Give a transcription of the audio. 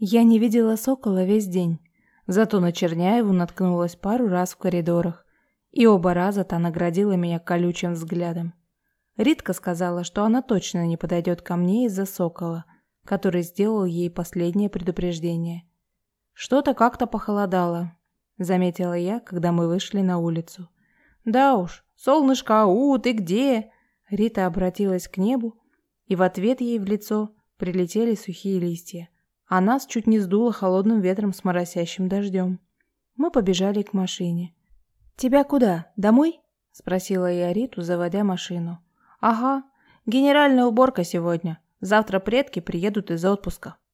Я не видела сокола весь день. Зато на Черняеву наткнулась пару раз в коридорах. И оба раза та наградила меня колючим взглядом. Ритка сказала, что она точно не подойдет ко мне из-за сокола, который сделал ей последнее предупреждение. Что-то как-то похолодало, заметила я, когда мы вышли на улицу. Да уж, солнышко, ау, ты где? Рита обратилась к небу, и в ответ ей в лицо прилетели сухие листья, а нас чуть не сдуло холодным ветром с моросящим дождем. Мы побежали к машине. «Тебя куда? Домой?» – спросила я Риту, заводя машину. «Ага, генеральная уборка сегодня. Завтра предки приедут из отпуска».